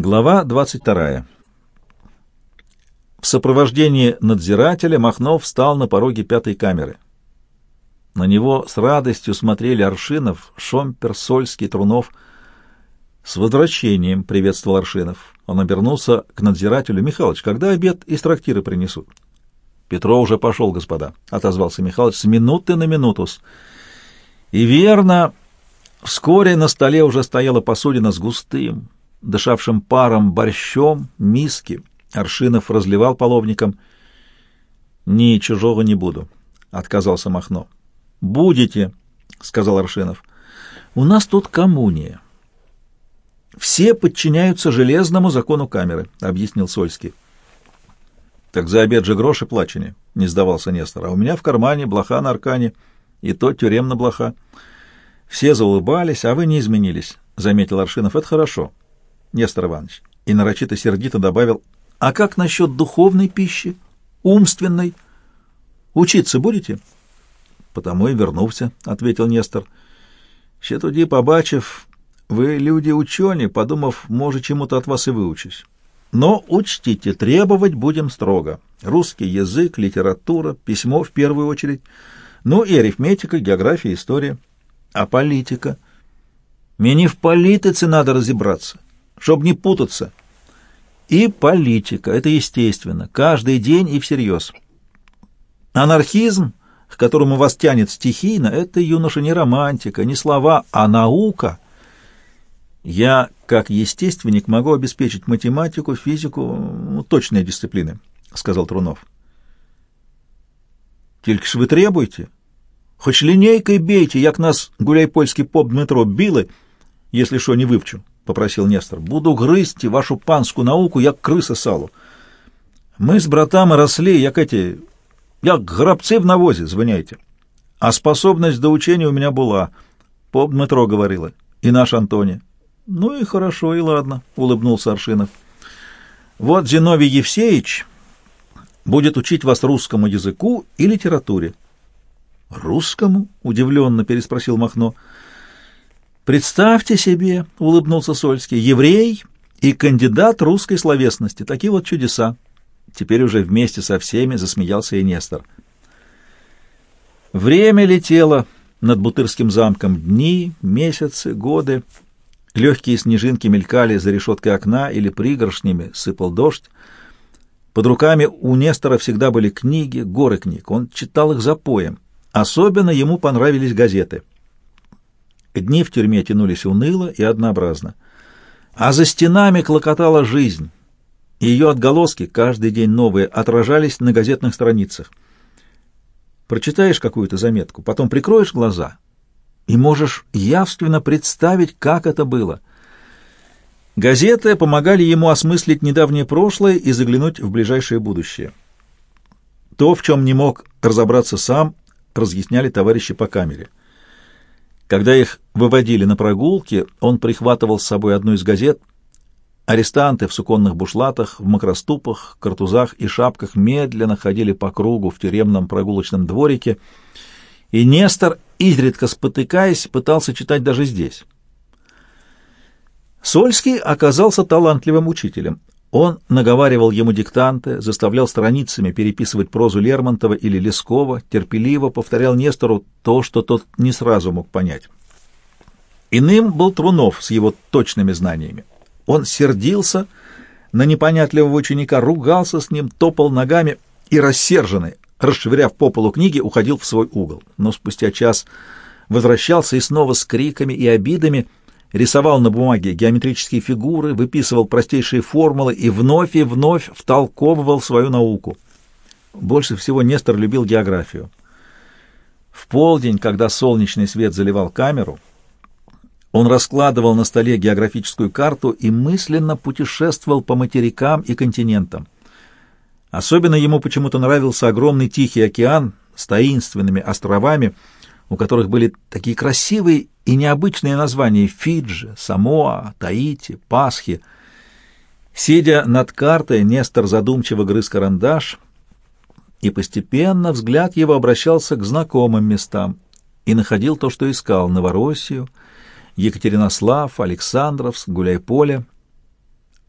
Глава 22. В сопровождении надзирателя Махнов встал на пороге пятой камеры. На него с радостью смотрели Аршинов, Шомпер, Сольский, Трунов. «С возвращением!» — приветствовал Аршинов. Он обернулся к надзирателю. «Михалыч, когда обед из трактира принесут?» «Петро уже пошел, господа», — отозвался Михалыч, — «с минуты на минутус». И верно, вскоре на столе уже стояла посудина с густым, дышавшим паром борщом, миски. Аршинов разливал половником. «Ни чужого не буду», — отказался Махно. «Будете», — сказал Аршинов. «У нас тут коммуния. Все подчиняются железному закону камеры», — объяснил Сольский. «Так за обед же гроши плачены», — не сдавался Нестор. «А у меня в кармане блоха на аркане, и то тюремно блоха». Все заулыбались, а вы не изменились, — заметил Аршинов. — Это хорошо. Нестор Иванович. И нарочито сердито добавил, — А как насчет духовной пищи, умственной? Учиться будете? — Потому и вернулся, — ответил Нестор. — Ще тоді побачив, вы люди ученые, подумав, может, чему-то от вас и выучусь. Но учтите, требовать будем строго. Русский язык, литература, письмо в первую очередь, ну и арифметика, география, история. А политика? Мне в политике надо разобраться чтобы не путаться. И политика, это естественно, каждый день и всерьез. Анархизм, к которому вас тянет стихийно, это, юноша, не романтика, не слова, а наука. Я, как естественник, могу обеспечить математику, физику, ну, точные дисциплины, — сказал Трунов. Тільки ж ви требуєте? Хоч лінійкою бейте, як нас гуляй-польський поп Дмитро били, если що не вивчу попросил Нестор. «Буду грызть вашу панскую науку, як крыса салу. Мы с братами росли, як эти, як грабцы в навозе, звоняйте. А способность до учения у меня была, поп Дмитро говорила, и наш Антоний. Ну и хорошо, и ладно, — улыбнулся Аршинов. Вот Зиновий Евсеевич будет учить вас русскому языку и литературе. «Русскому?» — удивленно переспросил Махно. Представьте себе, — улыбнулся Сольский, — еврей и кандидат русской словесности. Такие вот чудеса. Теперь уже вместе со всеми засмеялся и Нестор. Время летело над Бутырским замком. Дни, месяцы, годы. Легкие снежинки мелькали за решеткой окна или пригоршнями, сыпал дождь. Под руками у Нестора всегда были книги, горы книг. Он читал их за поем. Особенно ему понравились газеты — Дни в тюрьме тянулись уныло и однообразно. А за стенами клокотала жизнь. Ее отголоски, каждый день новые, отражались на газетных страницах. Прочитаешь какую-то заметку, потом прикроешь глаза и можешь явственно представить, как это было. Газеты помогали ему осмыслить недавнее прошлое и заглянуть в ближайшее будущее. То, в чем не мог разобраться сам, разъясняли товарищи по камере. Когда их выводили на прогулки, он прихватывал с собой одну из газет. Арестанты в суконных бушлатах, в макроступах, картузах и шапках медленно ходили по кругу в тюремном прогулочном дворике, и Нестор, изредка спотыкаясь, пытался читать даже здесь. Сольский оказался талантливым учителем. Он наговаривал ему диктанты, заставлял страницами переписывать прозу Лермонтова или Лескова, терпеливо повторял Нестору то, что тот не сразу мог понять. Иным был Трунов с его точными знаниями. Он сердился на непонятливого ученика, ругался с ним, топал ногами и рассерженный, расшвыряв по полу книги, уходил в свой угол. Но спустя час возвращался и снова с криками и обидами — рисовал на бумаге геометрические фигуры, выписывал простейшие формулы и вновь и вновь втолковывал свою науку. Больше всего Нестор любил географию. В полдень, когда солнечный свет заливал камеру, он раскладывал на столе географическую карту и мысленно путешествовал по материкам и континентам. Особенно ему почему-то нравился огромный Тихий океан с таинственными островами, у которых были такие красивые и необычные названия Фиджи, Самоа, Таити, Пасхи. Сидя над картой, Нестор задумчиво грыз карандаш, и постепенно взгляд его обращался к знакомым местам и находил то, что искал — Новороссию, Екатеринослав, Александровск, Гуляйполе.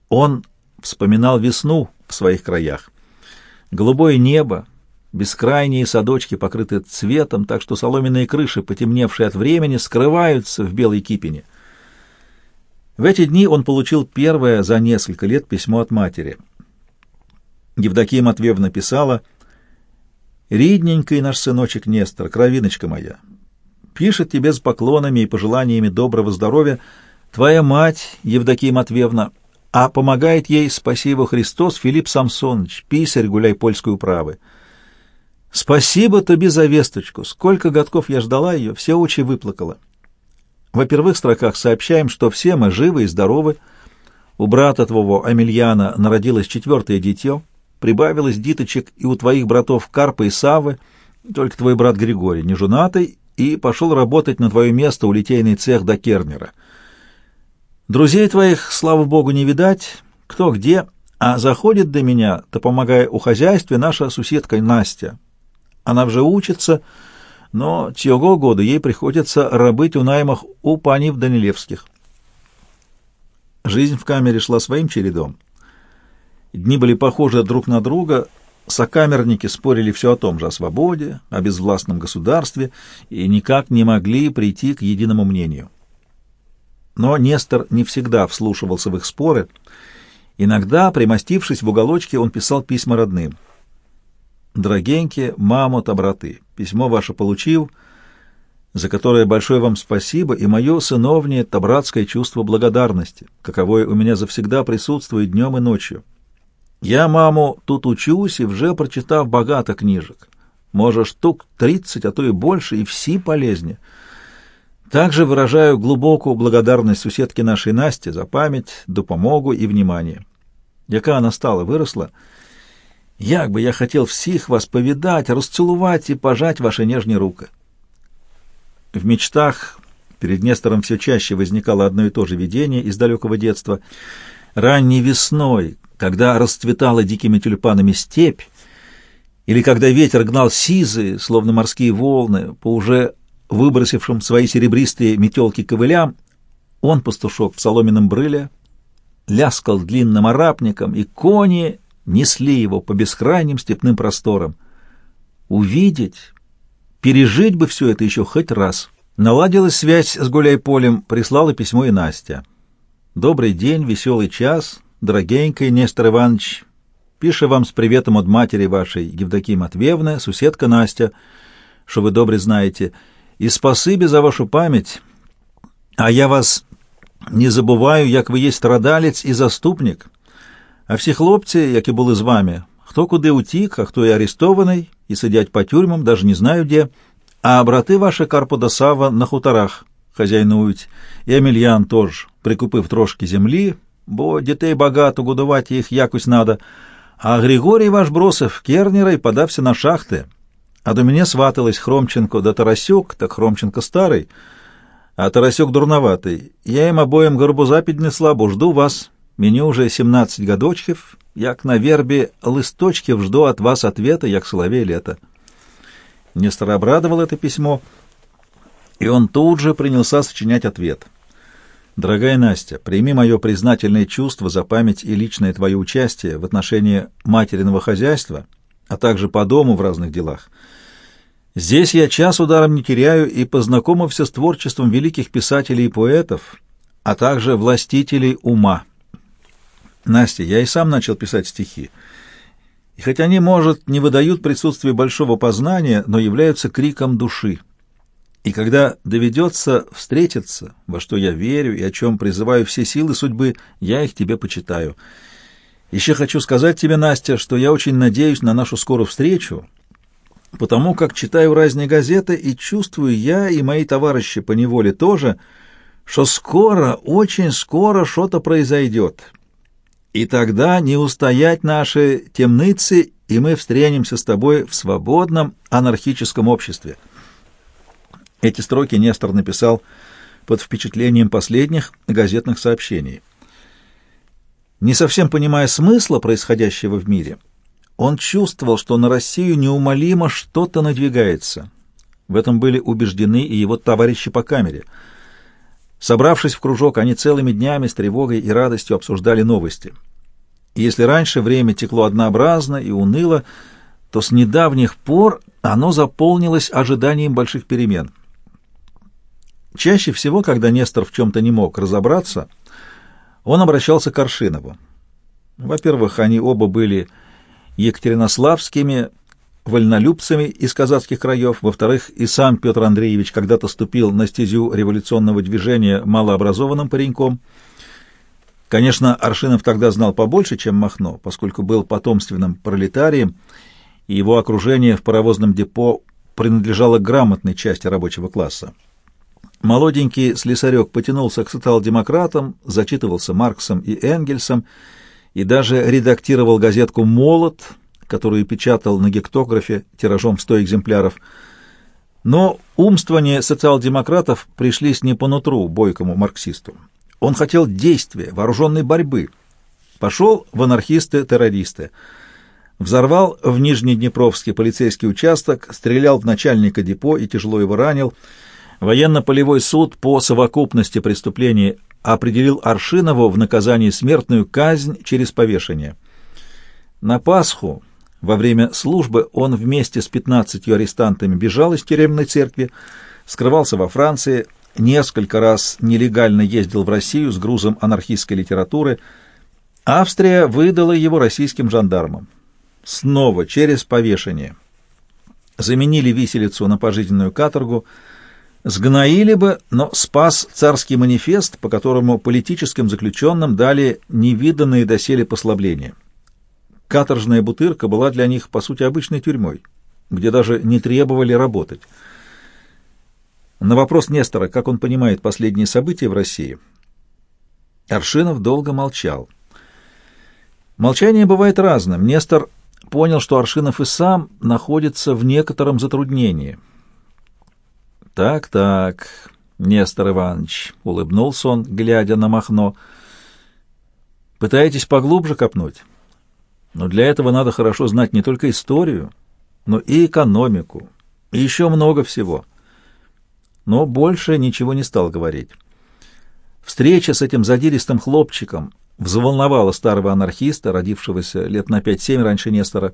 Он вспоминал весну в своих краях. Голубое небо, бескрайние садочки покрыты цветом, так что соломенные крыши, потемневшие от времени, скрываются в белой кипени. В эти дни он получил первое за несколько лет письмо от матери. Евдокия Матвеевна писала «Ридненький наш сыночек Нестор, кровиночка моя, пишет тебе с поклонами и пожеланиями доброго здоровья твоя мать Евдокия Матвеевна, а помогает ей, спасибо Христос, Филипп Самсонович, писарь гуляй польской управы. Спасибо тебе за весточку. Сколько годков я ждала ее, все очи выплакала. Во первых строках сообщаем, что все мы живы и здоровы. У брата твоего Амельяна народилось четвертое дитё, прибавилось диточек и у твоих братов Карпа и Савы, только твой брат Григорий не женатый и пошел работать на твое место у литейный цех до Кернера. Друзей твоих, слава богу, не видать, кто где, а заходит до меня, то помогая у хозяйстве наша суседка Настя. Она уже учится, но цього года ей приходится рабыть у наймах у панив Данилевских. Жизнь в камере шла своим чередом. Дни были похожи друг на друга, сокамерники спорили все о том же, о свободе, о безвластном государстве, и никак не могли прийти к единому мнению. Но Нестор не всегда вслушивался в их споры. Иногда, примостившись в уголочке, он писал письма родным. «Дорогенькие, мамо, браты, письмо ваше получил, за которое большое вам спасибо, и мое сыновнее табратское чувство благодарности, каковое у меня завсегда присутствует днем и ночью. Я, маму, тут учусь и вже прочитав богато книжек. Може, штук тридцать, а то и больше, и все полезнее». Также выражаю глубокую благодарность суседке нашей Насте за память, допомогу и внимание. Яка она стала, выросла, як бы я хотел всех вас повидать, расцеловать и пожать ваши нежные руки. В мечтах перед Нестором все чаще возникало одно и то же видение из далекого детства. Ранней весной, когда расцветала дикими тюльпанами степь, или когда ветер гнал сизые, словно морские волны, по уже выбросившим свои серебристые метелки ковылям, он, пастушок в соломенном брыле, ляскал длинным арапником, и кони несли его по бескрайним степным просторам. Увидеть, пережить бы все это еще хоть раз. Наладилась связь с Гуляйполем, прислала письмо и Настя. «Добрый день, веселый час, дорогенький Нестор Иванович. Пишу вам с приветом от матери вашей, Евдокии Матвеевны, суседка Настя, что вы добре знаете, — и спасибі за вашу память, а я вас не забуваю, як ви є страдалець і заступник. А всі хлопці, які були з вами, хто куди утік, а хто і арестований, і сидять по тюрьмам, даже не знаю де, а брати ваші Карпо да Сава на хуторах хазяйнують, і Емельян теж прикупив трошки землі, бо дітей багато, годувати їх якось надо, а Григорій ваш бросив кернера і подався на шахти. А до меня сваталась Хромченко да Тарасюк, так Хромченко старый, а Тарасюк дурноватый. Я им обоим горбуза піднесла, бо жду вас. Мені уже 17 годочків, як на вербе листочків жду от вас ответа, як соловей лето. Нестор обрадовал это письмо, и он тут же принялся сочинять ответ. «Дорогая Настя, прими мое признательное чувство за память и личное твое участие в отношении материного хозяйства, а также по дому в разных делах». Здесь я час ударом не теряю и познакомился с творчеством великих писателей и поэтов, а также властителей ума. Настя, я и сам начал писать стихи. И хоть они, может, не выдают присутствие большого познания, но являются криком души. И когда доведется встретиться, во что я верю и о чем призываю все силы судьбы, я их тебе почитаю. Еще хочу сказать тебе, Настя, что я очень надеюсь на нашу скорую встречу, потому как читаю разные газеты и чувствую я и мои товарищи по неволе тоже, что скоро, очень скоро что-то произойдет. И тогда не устоять наши темницы, и мы встретимся с тобой в свободном анархическом обществе. Эти строки Нестор написал под впечатлением последних газетных сообщений. Не совсем понимая смысла происходящего в мире, он чувствовал, что на Россию неумолимо что-то надвигается. В этом были убеждены и его товарищи по камере. Собравшись в кружок, они целыми днями с тревогой и радостью обсуждали новости — И если раньше время текло однообразно и уныло, то с недавних пор оно заполнилось ожиданием больших перемен. Чаще всего, когда Нестор в чем-то не мог разобраться, он обращался к Аршинову. Во-первых, они оба были екатеринославскими вольнолюбцами из казацких краев, во-вторых, и сам Петр Андреевич когда-то ступил на стезю революционного движения малообразованным пареньком. Конечно, Аршинов тогда знал побольше, чем Махно, поскольку был потомственным пролетарием, и его окружение в паровозном депо принадлежало грамотной части рабочего класса. Молоденький слесарек потянулся к социал-демократам, зачитывался Марксом и Энгельсом и даже редактировал газетку «Молот», которую печатал на гектографе тиражом в 100 экземпляров. Но умствования социал-демократов пришлись не по нутру бойкому марксисту. Он хотел действия, вооруженной борьбы. Пошел в анархисты-террористы. Взорвал в Нижнеднепровский полицейский участок, стрелял в начальника депо и тяжело его ранил. Военно-полевой суд по совокупности преступлений определил Аршинову в наказании смертную казнь через повешение. На Пасху во время службы он вместе с 15 арестантами бежал из тюремной церкви, скрывался во Франции, несколько раз нелегально ездил в Россию с грузом анархистской литературы. Австрия выдала его российским жандармам. Снова через повешение. Заменили виселицу на пожизненную каторгу, сгноили бы, но спас царский манифест, по которому политическим заключенным дали невиданные доселе послабления. Каторжная бутырка была для них, по сути, обычной тюрьмой, где даже не требовали работать. На вопрос Нестора, как он понимает последние события в России, Аршинов долго молчал. Молчание бывает разным. Нестор понял, что Аршинов и сам находится в некотором затруднении. «Так-так, Нестор Иванович», — улыбнулся он, глядя на Махно, — «пытаетесь поглубже копнуть?» Но для этого надо хорошо знать не только историю, но и экономику, и еще много всего. Но больше ничего не стал говорить. Встреча с этим задиристым хлопчиком взволновала старого анархиста, родившегося лет на пять-семь раньше Нестора.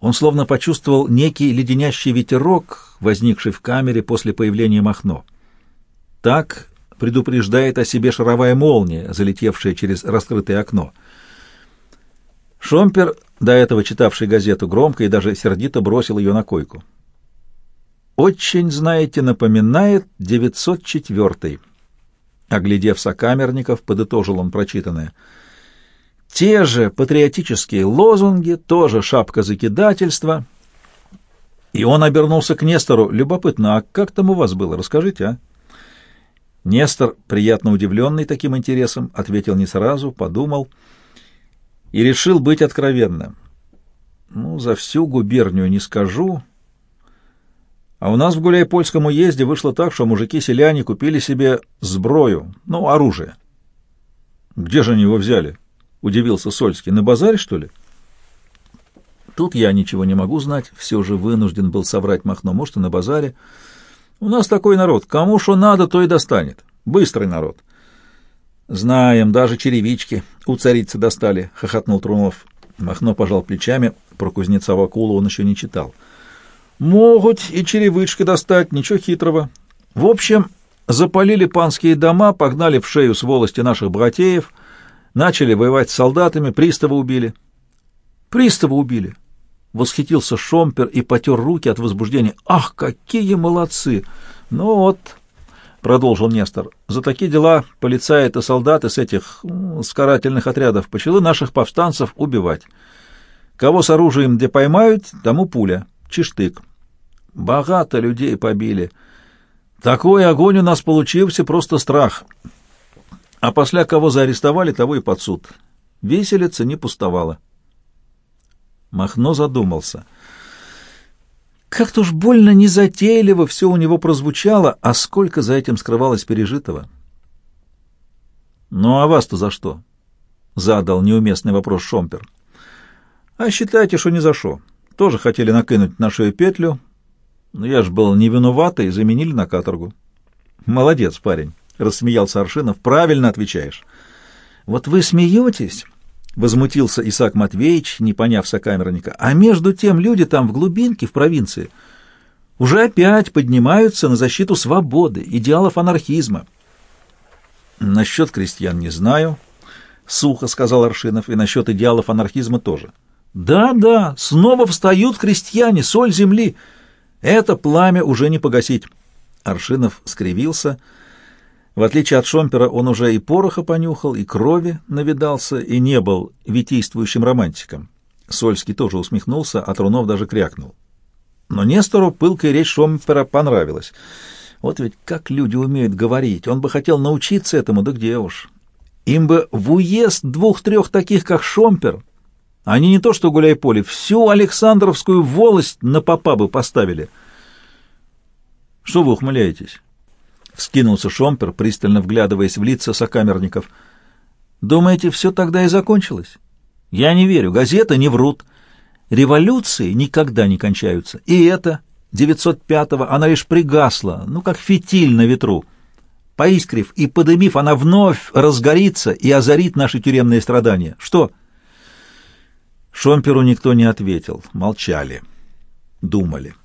Он словно почувствовал некий леденящий ветерок, возникший в камере после появления Махно. Так предупреждает о себе шаровая молния, залетевшая через раскрытое окно — Шомпер, до этого читавший газету громко и даже сердито бросил ее на койку. «Очень, знаете, напоминает 904-й». Оглядев сокамерников, подытожил он прочитанное. «Те же патриотические лозунги, тоже шапка закидательства». И он обернулся к Нестору. «Любопытно, а как там у вас было? Расскажите, а?» Нестор, приятно удивленный таким интересом, ответил не сразу, подумал — и решил быть откровенным. Ну, за всю губернию не скажу. А у нас в Гуляйпольском уезде вышло так, что мужики-селяне купили себе сброю, ну, оружие. Где же они его взяли? Удивился Сольский. На базаре, что ли? Тут я ничего не могу знать, все же вынужден был соврать Махно, может, и на базаре. У нас такой народ, кому что надо, то и достанет. Быстрый народ. «Знаем, даже черевички у царицы достали», — хохотнул Трунов. Махно пожал плечами, про Кузнецова акулу он еще не читал. «Могут и черевички достать, ничего хитрого. В общем, запалили панские дома, погнали в шею с волости наших богатеев, начали воевать с солдатами, пристава убили». «Пристава убили!» — восхитился Шомпер и потер руки от возбуждения. «Ах, какие молодцы! Ну вот, — продолжил Нестор, — за такие дела полицаи и солдаты с этих с карательных отрядов почали наших повстанцев убивать. Кого с оружием где поймают, тому пуля, чиштык. Богато людей побили. Такой огонь у нас получился, просто страх. А после кого заарестовали, того и под суд. Виселица не пустовала. Махно задумался — как-то уж больно незатейливо все у него прозвучало, а сколько за этим скрывалось пережитого. «Ну а вас-то за что?» — задал неуместный вопрос Шомпер. «А считайте, что не за что. Тоже хотели накинуть на шею петлю, но я ж был не виноватый, и заменили на каторгу». «Молодец, парень», — рассмеялся Аршинов, — «правильно отвечаешь». «Вот вы смеетесь, Возмутился Исаак Матвеевич, не поняв сокамерника. А между тем люди там в глубинке, в провинции, уже опять поднимаются на защиту свободы, идеалов анархизма. Насчет крестьян не знаю, — сухо сказал Аршинов, — и насчет идеалов анархизма тоже. Да, да, снова встают крестьяне, соль земли. Это пламя уже не погасить. Аршинов скривился. В отличие от Шомпера, он уже и пороха понюхал, и крови навидался, и не был витийствующим романтиком. Сольский тоже усмехнулся, а Трунов даже крякнул. Но Нестору пылкая речь Шомпера понравилась. Вот ведь как люди умеют говорить. Он бы хотел научиться этому, да где уж. Им бы в уезд двух-трех таких, как Шомпер. Они не то что гуляй-поле, всю Александровскую волость на попа бы поставили. Что вы ухмыляетесь? Вскинулся Шомпер, пристально вглядываясь в лица сокамерников. Думаете, все тогда и закончилось? Я не верю, газеты не врут. Революции никогда не кончаются. И это, 905-го, она лишь пригасла, ну, как фитиль на ветру. Поискрив и подымив, она вновь разгорится и озарит наши тюремные страдания. Что? Шомперу никто не ответил, молчали, думали.